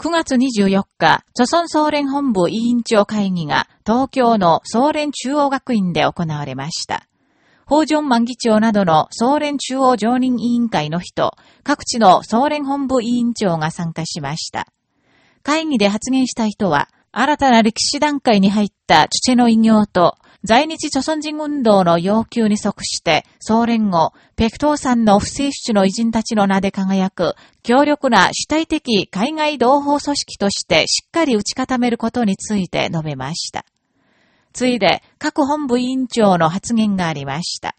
9月24日、著村総連本部委員長会議が東京の総連中央学院で行われました。法上万議長などの総連中央常任委員会の人、各地の総連本部委員長が参加しました。会議で発言した人は、新たな歴史段階に入ったチュチェの偉業と、在日朝鮮人運動の要求に即して、総連後、ペクトーさんの不正主の偉人たちの名で輝く、強力な主体的海外同胞組織としてしっかり打ち固めることについて述べました。ついで、各本部委員長の発言がありました。